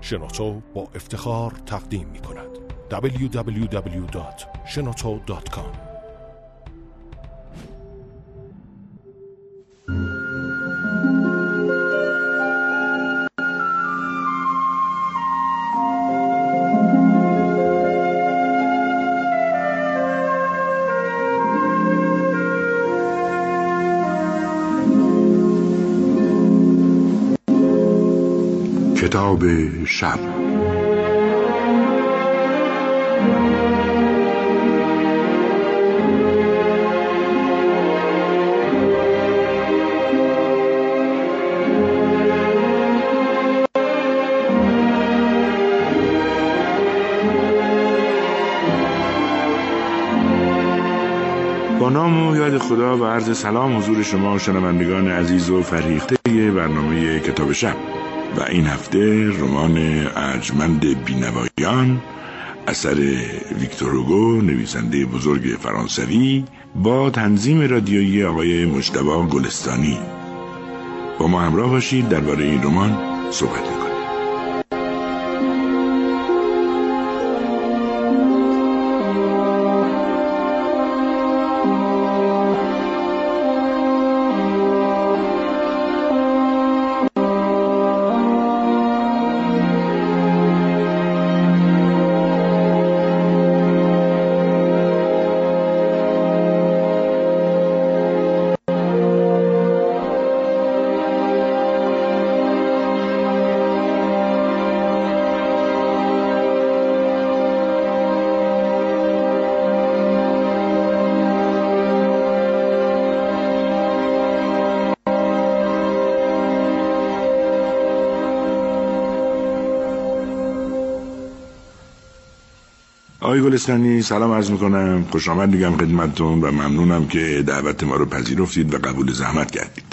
شنوتو با افتخار تقدیم می کند www.shenoto.com شب. نام و یاد خدا و عرض سلام حضور شما شنوندگان عزیز و فریخته برنامه کتاب شب. و این هفته رمان ارجمند بینوایان اثر ویکتور هوگو نویسنده بزرگ فرانسوی با تنظیم رادیویی آقای مجتبی گلستانی. با ما همراه باشید درباره این رمان صحبت می‌کنیم. آقای گلستانی سلام عرض می‌کنم. خوش آمد میگم خدمتتون و ممنونم که دعوت ما رو پذیرفتید و قبول زحمت کردید.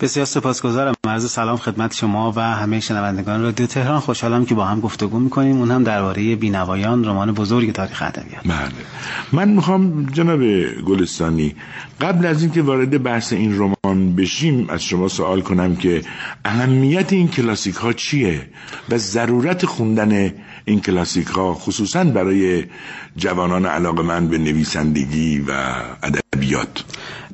بسیار سپاسگزارم. عرض سلام خدمت شما و همه شنوندگان رادیو تهران. خوشحالم که با هم گفتگو می‌کنیم. اون هم درباره بینوایان رمان بزرگ تاریخ ادبیات. بله. من می‌خوام جناب گلستانی قبل از اینکه وارد بحث این رمان بشیم از شما سوال کنم که اهمیت این کلاسیک ها چیه و ضرورت خوندن این کلاسیک ها خصوصا برای جوانان علاقه من به نویسندگی و ادبیات؟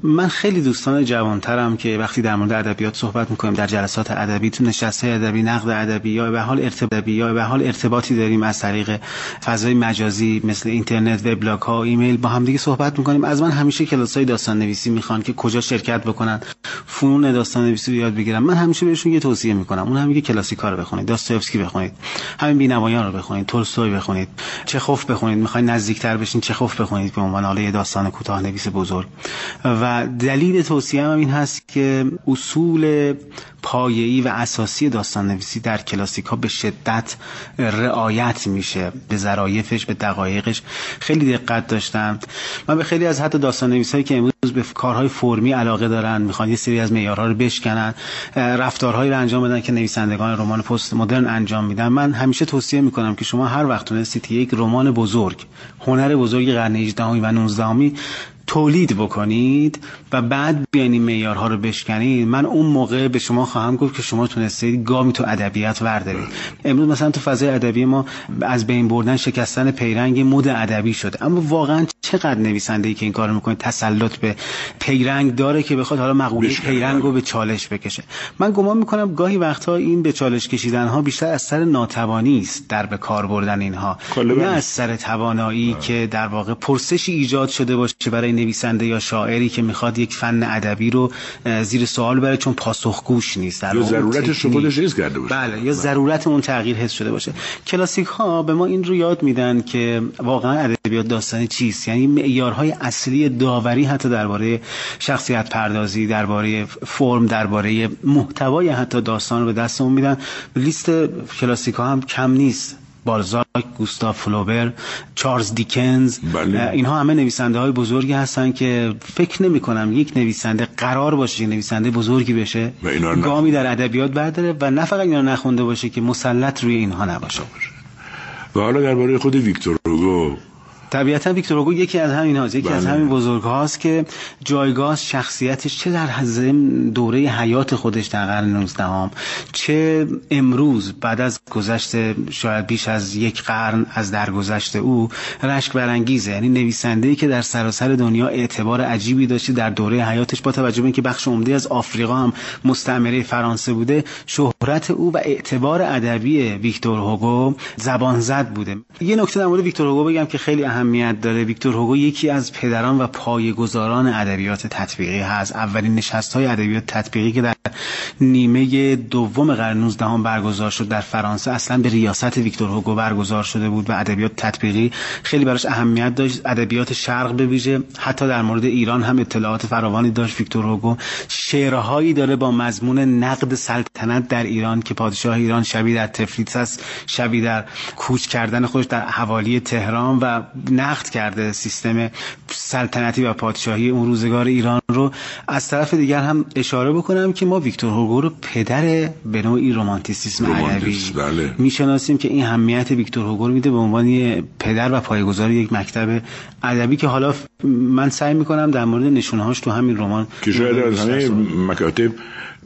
من خیلی دوستان جوانترم که وقتی در مورد ادبیات صحبت می‌کنیم در جلسات ادبی تو نشسته ادبی نقد ادبی یا به حال ارتباطی یا به حال ارتباطی داریم از طریق فضای مجازی مثل اینترنت وبلاگ ها ایمیل با هم دیگه صحبت می‌کنیم. از من همیشه کلاس های داستان نویسی می‌خوان که کجا شرکت بکنن. فنون داستان نویسی رو یاد بگیرن من همیشه بهشون یه توصیه می‌کنم. اون هم کلاسیکا رو بخونید داستایوفسکی بخونید همین بینوایان رو بخونید تولستوی بخونید چخوف بخونید می‌خواین نزدیکتر بشین چخوف بخونید به عنوان حالا داستان کوتاه نویس بزرگ. و دلیل توصیه هم این هست که اصول پایه‌ای و اساسی داستان نویسی در کلاسیک ها به شدت رعایت میشه به ظرایفش به دقایقش. خیلی دقت داشتم. من به خیلی از حتی داستان نویسایی که امروز به کارهای فرمی علاقه دارن می‌خوان یه سری از معیارها رو بشکنن رفتارهایی رو انجام بدن که نویسندگان رمان پست مدرن انجام میدن. من همیشه توصیه می‌کنم که شما هر وقت تونستید یک رمان بزرگ هنر بزرگ قرن 18 و 19 تولید بکنید و بعد بیاین این معیارها رو بشکنید من اون موقع به شما خواهم گفت که شما تونستید گامی تو ادبیات وردارید. امروز مثلا تو فضای ادبی ما از بین بردن شکستن پیرنگ مد ادبی شده اما واقعا چقدر نویسنده ای که این کارو می‌کنه تسلط به پیرنگ داره که بخواد حالا مقوله پیرنگ رو به چالش بکشه. من گمان می‌کنم گاهی وقتها این به چالش کشیدن ها بیشتر از سر ناتوانی است در به کار بردن اینها. نه از سر توانایی که در واقع پرسشی ایجاد شده باشه برای نویسنده یا شاعری که می‌خواد یک فن ادبی رو زیر سوال بره چون پاسخگوش نیست. در یا ضرورتش رو خودش حس کرده باشه. بله یا ضرورت اون تغییر حس شده باشه. کلاسیک ها به ما این رو یاد میدن که واقعا ادبیات داستانی چیست؟ یعنی معیارهای اصلی داوری حتی درباره شخصیت پردازی درباره فرم درباره محتوای حتی داستان رو به دستمون میدن. لیست کلاسیک ها هم کم نیست. بالزاک، گوستاف فلوبر، چارلز دیکنز بله. اینها همه نویسنده های بزرگی هستن که فکر نمی کنم یک نویسنده قرار باشه نویسنده بزرگی بشه گامی در ادبیات برداره و نه فقط اینا نخونده باشه که مسلط روی اینها نباشه و حالا درباره خود ویکتور هوگو طبیعتا ویکتور هوگو یکی از همین هاست یکی از بله. همین بزرگ هاست که جایگاه شخصیتش چه در ضمن دوره حیات خودش در قرن 19 هم چه امروز بعد از گذشت شاید بیش از یک قرن از درگذشت او رشک برانگیزه یعنی نویسنده ای که در سراسر دنیا اعتبار عجیبی داشته در دوره حیاتش با توجه به اینکه بخش عمده از آفریقا هم مستعمره فرانسه بوده شهرت او و اعتبار ادبی ویکتور هوگو زبان زد بوده یه نکته در مورد ویکتور هوگو بگم که خیلی اهمیت داره. ویکتور هوگو یکی از پدران و پایه‌گذاران ادبیات تطبیقی هست. اولین نشست های ادبیات تطبیقی که در نیمه دوم قرن 19 هم برگزار شد در فرانسه. اصلا به ریاست ویکتور هوگو برگزار شده بود و ادبیات تطبیقی خیلی براش اهمیت داشت. ادبیات شرق به ویژه حتی در مورد ایران هم اطلاعات فراوانی داشت. ویکتور هوگو شعرهایی داره با مضمون نقد سلطنت در ایران که پادشاه ایران شبی در تفلیس است شبی در کوچ کردن خودش در حوالی تهران و نقد کرده سیستم سلطنتی و پادشاهی اون روزگار ایران رو. از طرف دیگر هم اشاره بکنم که ما ویکتور هوگو رو پدر به نوعی رومانتیسیسم رومانتیسم، بله. می‌شناسیم که این همیت ویکتور هوگو رو میده به عنوان پدر و پایه‌گذار یک مکتب ادبی که حالا من سعی می‌کنم در مورد نشونهاش تو همین رمان که شاید از همه مکاتب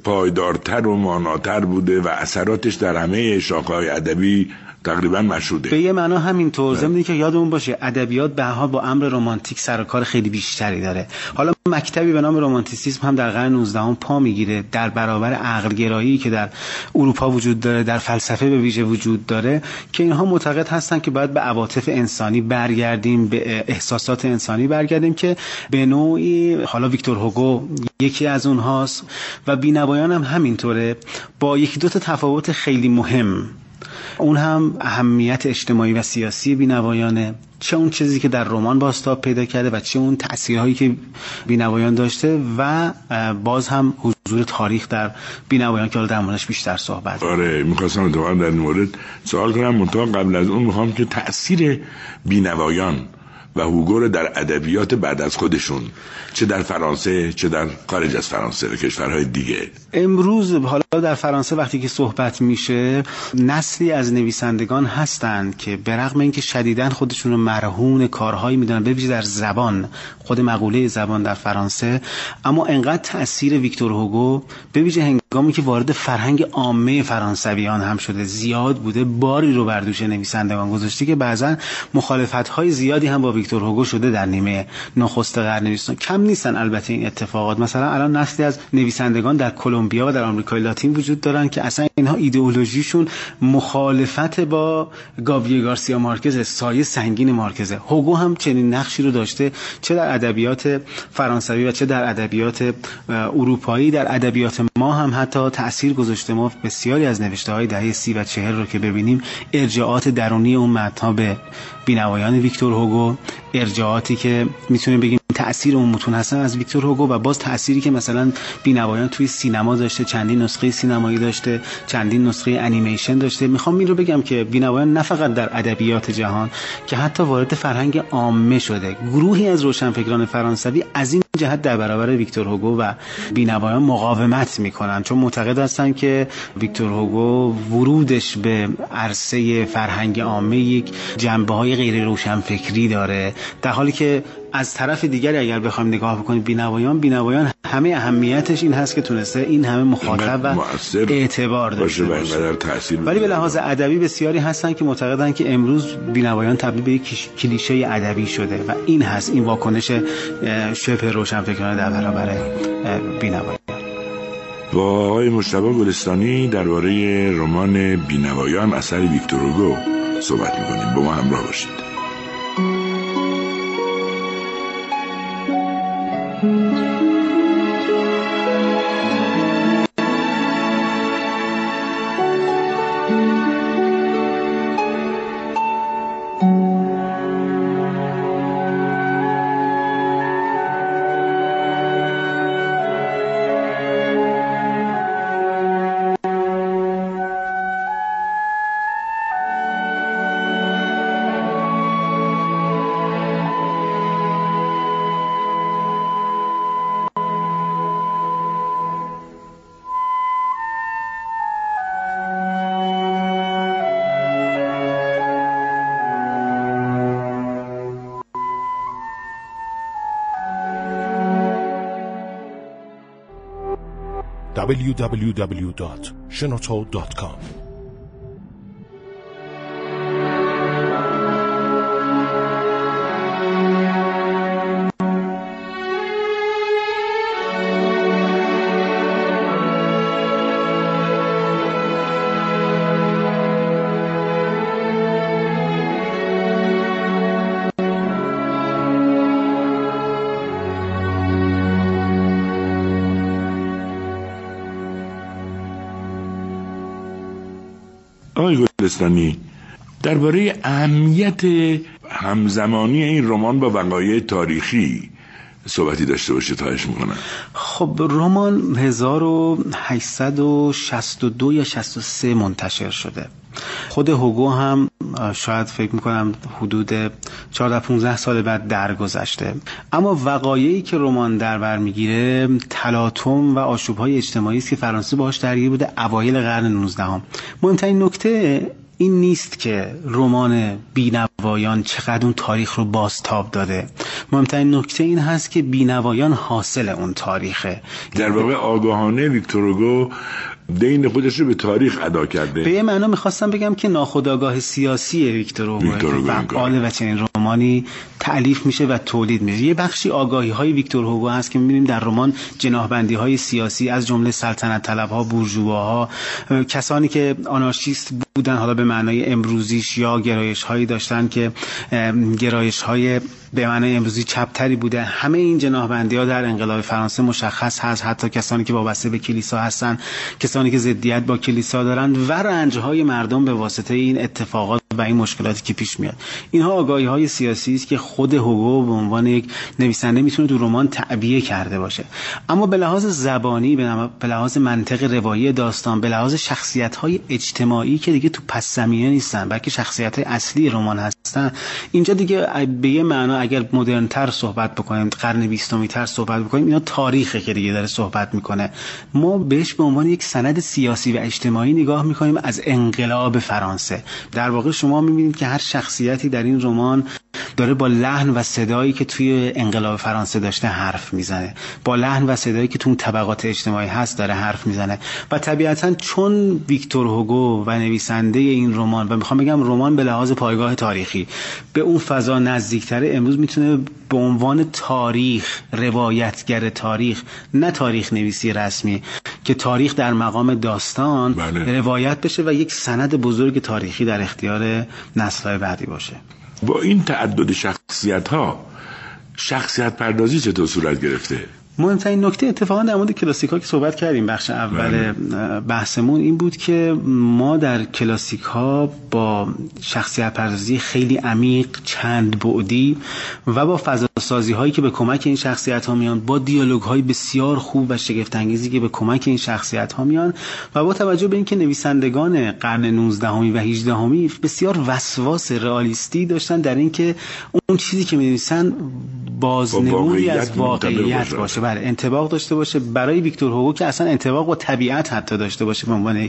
پایدارتر و ماناتر بوده و اثراتش در همه شاخه‌های ادبی تقریبا به مشهوده یه معنا همینطور. ضمن که یادمون باشه ادبیات به حال با امر رمانتیک سر و کار خیلی بیشتری داره. حالا مکتبی به نام رمانتیسیسم هم در قرن 19 هم پا می‌گیره. در برابر عقلگرایی که در اروپا وجود داره در فلسفه به ویژه وجود داره که اینها معتقد هستن که باید به عواطف انسانی برگردیم به احساسات انسانی برگردیم که به نوعی حالا ویکتور هوگو یکی از اونهاست و بینوایان هم همینطوره. با یکی دو تا تفاوت خیلی مهم. اون هم اهمیت اجتماعی و سیاسی بینوایانه. چه اون چیزی که در رمان باستاب پیدا کرده و چه اون تأثیرهایی که بینوایان داشته و باز هم حضور تاریخ در بینوایان که در موردش بیشتر صحبت آره می‌خواستم اتفاقا در مورد سوال کنم. منتها قبل از اون می‌خوام که تاثیر بینوایان و هوگو رو در ادبیات بعد از خودشون چه در فرانسه چه در خارج از فرانسه و کشورهای دیگه. امروز حالا در فرانسه وقتی که صحبت میشه نسلی از نویسندگان هستند که به رغم اینکه شدیداً خودشون رو مرهون کارهایی به ویژه در زبان خود مقوله زبان در فرانسه اما انقدر تاثیر ویکتور هوگو به ویژه هنگامی که وارد فرهنگ عامه فرانسویان هم شده زیاد بوده باری رو بر دوش نویسندگان گذاشته که بعضا مخالفت های زیادی هم با ویکتور هوگو شده در نیمه نخست قرن بیستم کم نیستن البته این اتفاقات. مثلا الان نسلی از نویسندگان در کلمبیا و در آمریکای لاتین وجود دارن که اصلا اینها ایدئولوژیشون مخالفت با گاویه گارسیا مارکز سایه سنگین مارکزه. هوگو هم چنین نقشی رو داشته چه در ادبیات فرانسوی و چه در ادبیات اروپایی. در ادبیات ما هم حتی تاثیر گذاشته. ما بسیاری از نوشته های دهه سی و چهل رو که ببینیم ارجاعات درونی اون متنها به بینوایان ویکتور هوگو ارجاعاتی که می‌تونیم بگیم تاثیر اون متون هستن از ویکتور هوگو و باز تأثیری که مثلا بینوایان توی سینما داشته چندین نسخه سینمایی داشته چندین نسخه انیمیشن داشته. می‌خوام این رو بگم که بینوایان نه فقط در ادبیات جهان که حتی وارد فرهنگ عامه شده گروهی از روشنفکران فرانسوی از این جهت در برابر ویکتور هوگو و بینوایان مقاومت می‌کنن چون معتقد هستن که ویکتور هوگو ورودش به عرصه فرهنگ عامه یک جنبه های غیر روشنفکری داره در حالی که از طرف دیگری اگر بخوایم نگاه بکنیم بینوایان بینوایان همه اهمیتش این هست که تونسته این همه مخاطب و اعتبار داشته باشه ولی به لحاظ ادبی بسیاری هستن که معتقدن که امروز بینوایان تبدیل به یک کلیشه ادبی شده و این هست این واکنش شبه روشنفکرانه در برابر بینوایان با آقای مشتبه گلستانی درباره رمان بینوایان اثر ویکتور هوگو صحبت می‌کنیم. با ما همراه باشید. www.shenoto.com آقای گلستانی. درباره اهمیت همزمانی این رمان با وقایع تاریخی صحبتی داشته باشه تایش می‌کنم. خب رمان 1862 یا 63 منتشر شده. خود هوگو هم شاید فکر می‌کنم حدود 14 15 سال بعد درگذشته. اما وقایعی که رمان در بر می‌گیره تلاطم و آشوب‌های اجتماعی است که فرانسه باهاش درگیر بوده اوایل قرن 19 هم. مهمترین نکته این نیست که رمان بینوایان چقدر اون تاریخ رو بازتاب داده. مهمترین نکته این هست که بینوایان حاصل اون تاریخه. در واقع آگاهانه ویکتور دین خودش رو به تاریخ ادا کرده. به یه معنا می‌خواستم بگم که ناخودآگاه سیاسی ویکتور هوگو فعال و چنین رمانی تعلیف میشه و تولید میشه. یه بخشی آگاهی های ویکتور هوگو هست که می‌بینیم در رمان جناحبندی های سیاسی از جمله سلطنت طلب ها بورژواها کسانی که آنارشیست بودن حالا به معنای امروزیش یا گرایش هایی داشتن که گرایش های به معنای امروزی چپتری بوده همه این جناحبندی ها در انقلاب فرانسه مشخص هست. حتی کسانی که وابسته به کلیسا هستن کسانی که ضدیت با کلیسا دارند و رنج های مردم به واسطه این اتفاقات و این مشکلاتی که پیش میاد. اینها آگاهی های سیاسی است که خود هوگو به عنوان یک نویسنده می‌تونه تو رمان تعبیه کرده باشه. اما به لحاظ زبانی به لحاظ منطق روایی داستان به لحاظ شخصیت های اجتماعی که دیگه تو پس زمینه نیستن بلکه شخصیت های اصلی رمان هستن اینجا دیگه به یه معنا اگر مدرن تر صحبت بکنیم قرن بیستمی تر صحبت بکنیم اینا تاریخه که دیگه داره صحبت می‌کنه. ما بهش به عنوان یک سند سیاسی و اجتماعی نگاه می‌کنیم از انقلاب فرانسه. در واقع شما می‌بینید که هر شخصیتی در این رمان داره با لحن و صدایی که توی انقلاب فرانسه داشته حرف می‌زنه. با لحن و صدایی که تو اون طبقات اجتماعی هست داره حرف می‌زنه. و طبیعتا چون ویکتور هوگو و نویسنده این رمان و می‌خوام بگم رمان به لحاظ پایگاه تاریخی به اون فضا نزدیکتره امروز می‌تونه به عنوان تاریخ روایتگر تاریخ نه تاریخ نویسی رسمی که تاریخ در مقام داستان بله. روایت بشه و یک سند بزرگ تاریخی در اختیار نسل‌های بعدی باشه با این تعدد شخصیت ها شخصیت پردازی چطور صورت گرفته مهمترین نکته اتفاقا در مورد کلاسیک ها که صحبت کردیم بخش اول بحثمون این بود که ما در کلاسیک ها با شخصیت پردازی خیلی عمیق چند بعدی و با فضا سازی هایی که به کمک این شخصیت ها میان با دیالوگ های بسیار خوب و شگفت انگیزی که به کمک این شخصیت ها میان و با توجه به اینکه نویسندگان قرن 19 و 18 همی بسیار وسواس رئالیستی داشتن در اینکه اون چیزی که می نویسن بازنمودی از واقعیت باشه. بله انتباق داشته باشه. برای ویکتور هوگو که اصلا انتباق با طبیعت حتی داشته باشه به عنوان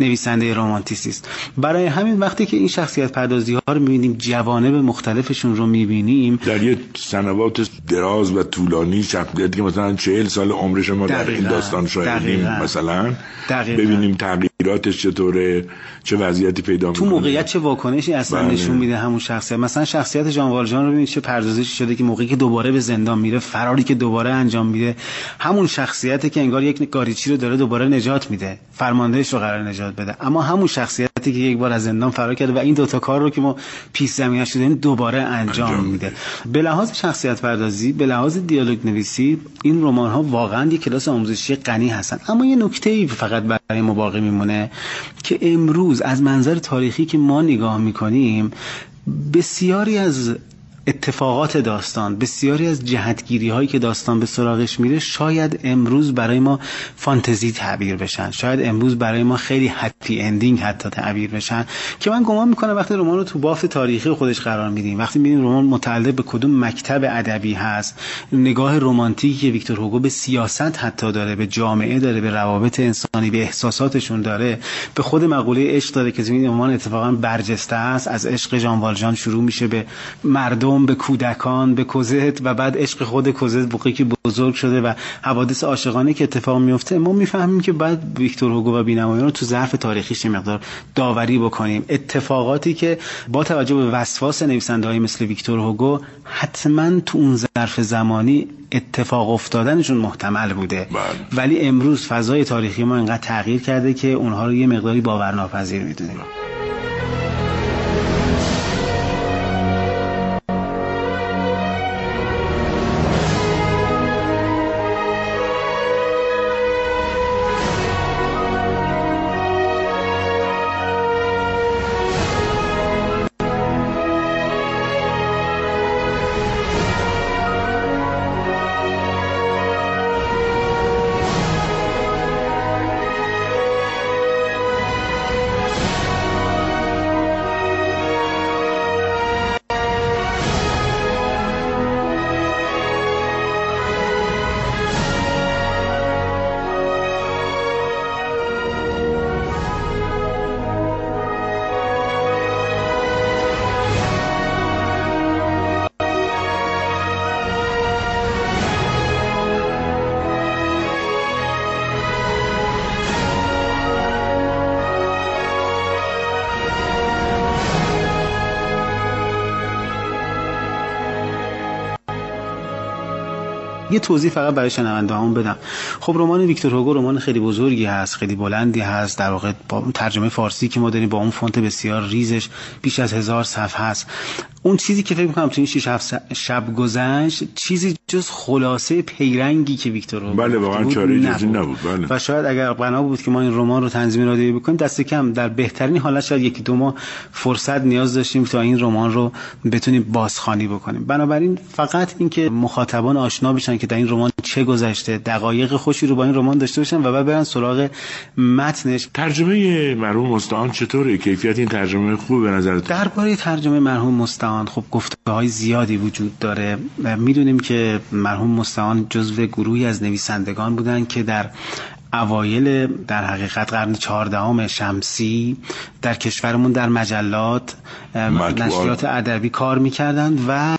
نویسنده رمانتیسیست. برای همین وقتی که این شخصیت پردازی ها رو می‌بینیم جوانب مختلفشون رو می‌بینیم. در یه سنوات دراز و طولانی شخصیتی که مثلا چهل سال عمرش ما در این داستان شاهدیم مثلا. دقیقا. ببینیم تغییراتش چطوره چه وضعیتی پیدا تو موقعیت چه واکنشی اصلا بله. نشون میده همون شخصیت؟ مثلا شخصیت جان والژان رو ببینید چه پردازشی شده که موقعی که دوباره به زندان میره فراری که دوباره انجام میده. همون شخصیتی که انگار یک گاریچی رو داره دوباره نجات میده. فرماندهش رو قرار نجات بده. اما همون شخصیتی که یک بار از زندان فرار کرده و این دوتا کار رو که ما پیش زمینه شده دوباره انجام, انجام میده. به لحاظ شخصیت پردازی به لحاظ دیالوگ نویسی این رمان ها واقعا یک کلاس آموزشی غنی هستن. اما یه نکته ای فقط برای ما باقی میمونه که امروز از منظر تاریخی که ما نگاه می‌کنیم بسیاری از اتفاقات داستان بسیاری از جهتگیری هایی که داستان به سراغش میره شاید امروز برای ما فانتزی تعبیر بشن. شاید امروز برای ما خیلی هپی اندینگ حتی تعبیر بشن. که من گمان می‌کنم وقتی رمان رو تو بافت تاریخی خودش قرار میدیم وقتی می‌بینیم رمان متعلق به کدوم مکتب ادبی هست نگاه رمانتیکی که ویکتور هوگو به سیاست حتی داره به جامعه داره به روابط انسانی به احساساتشون داره به خود مقوله عشق داره که این رمان اتفاقا برجسته است از عشق ژان والژان شروع میشه به مردم روم به کودکان به کوزت و بعد عشق خود کوزت بوقی که بزرگ شده و حوادث عاشقانه که اتفاق میفته. ما می‌فهمیم که بعد ویکتور هوگو و بینوایان رو تو ظرف تاریخیش مقدار داوری بکنیم. اتفاقاتی که با توجه به وسواس نویسنده های مثل ویکتور هوگو حتما تو اون ظرف زمانی اتفاق افتادنشون محتمل بوده. بله. ولی امروز فضای تاریخی ما اینقدر تغییر کرده که اونها رو یه مقداری باورناپذیر می‌دونیم. یه توضیح فقط برای شنونده هم بدم. خب رمان ویکتور هوگو رمان خیلی بزرگی هست خیلی بلندی هست. در واقع با ترجمه فارسی که ما داریم با اون فونت بسیار ریزش بیش از هزار صفحه هست. اون چیزی که فکر می‌کنم تو این 6 7 شب گذشت چیزی جز خلاصه پیرنگی که ویکتور بله واقعا چاره جزی نبود. بله. و شاید اگر بنا بود که ما این رمان رو تنظیم رادیویی بکنیم دست کم در بهترین حالت شاید یکی دو ماه فرصت نیاز داشتیم تا این رمان رو بتونیم بازخوانی بکنیم. بنابراین فقط اینکه مخاطبان آشنا بشن که در این رمان چه گذشته دقایق خوشی رو با این رمان داشته باشن و بعد برن سراغ متنش. ترجمه مرحوم مستعان چطوره؟ کیفیت این ترجمه خوب به نظر درباره ترجمه مرحوم مستعان خب گفته های زیادی وجود داره. می‌دونیم که مرحوم مستعان جزو گروهی از نویسندگان بودن که در اوایل در حقیقت قرن چهاردهم شمسی در کشورمون در مجلات نشریات ادبی کار می‌کردند و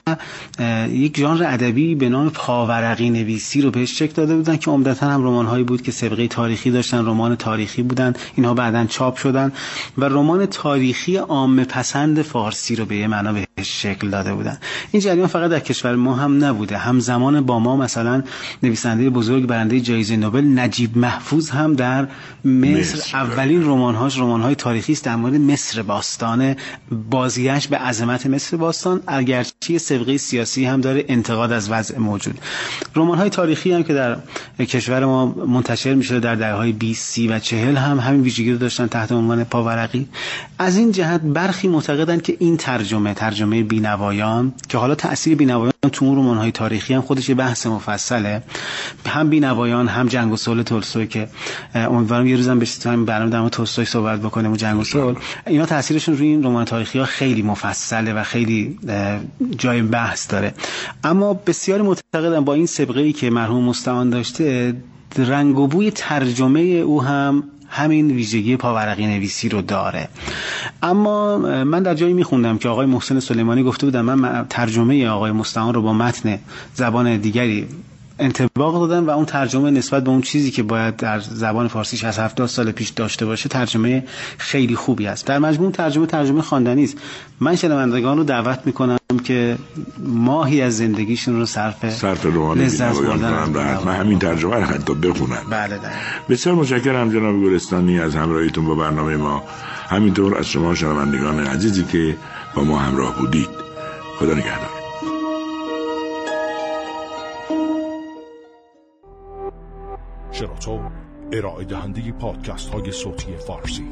یک ژانر ادبی به نام پاورقی نویسی رو بهش شکل داده بودن که عمدتا هم رمان هایی بود که سابقه تاریخی داشتن رمان تاریخی بودن اینها بعدا چاپ شدن و رمان تاریخی عام پسند فارسی رو به یه معنا بهش شکل داده بودن. این جریان فقط در کشور ما هم نبوده. همزمان با ما مثلا نویسنده بزرگ برنده جایزه نوبل نجیب محفوظ هم در مصر, مصر. اولین رمان‌هاش رمان‌های تاریخی است در مورد مصر باستان. بازگشت به عظمت مصر باستان اگرچه سابقه سیاسی هم داره انتقاد از وضع موجود. رمان‌های تاریخی هم که در کشور ما منتشر میشه در دهه‌های 20 30 و 40 هم همین ویژگی رو داشتن تحت عنوان پاورقی. از این جهت برخی معتقدند که این ترجمه ترجمه بینوایان که حالا تاثیر بینوایان تو اون رمان‌های تاریخی هم خودش یه بحث مفصله. هم بینوایان هم جنگ و صلح تولستوی که امیدوارم یه روزم بشه تو برنامه در تولستوی صحبت بکنیم و جنگ و صلح اینا تاثیرشون روی این رمان تاریخی ها خیلی مفصله و خیلی جای بحث داره. اما بسیاری معتقدن با این سابقه ای که مرحوم مستعان داشته رنگ و بوی ترجمه او هم همین ویژگی پاورقی نویسی رو داره. اما من در جایی میخوندم که آقای محسن سلیمانی گفته بودم من ترجمه آقای مستعان رو با متن زبان دیگری انتباق دادن و اون ترجمه نسبت به اون چیزی که باید در زبان فارسیش از 70 سال پیش داشته باشه ترجمه خیلی خوبی است. در مجموع ترجمه ترجمه خواندنی است. من شنوندگان رو دعوت می‌کنم که ماهی از زندگیشون رو صرف صرف لذت بردن من همین ترجمه رو حتی بخونم بله بسیار متشکرم جناب گلستانی از همراهیتون با برنامه ما. همینطور از شما شنوندگان عزیزی که با ما همراه بودید. خدا نگهدار. شراطو ارائه دهنده پادکست های صوتی فارسی.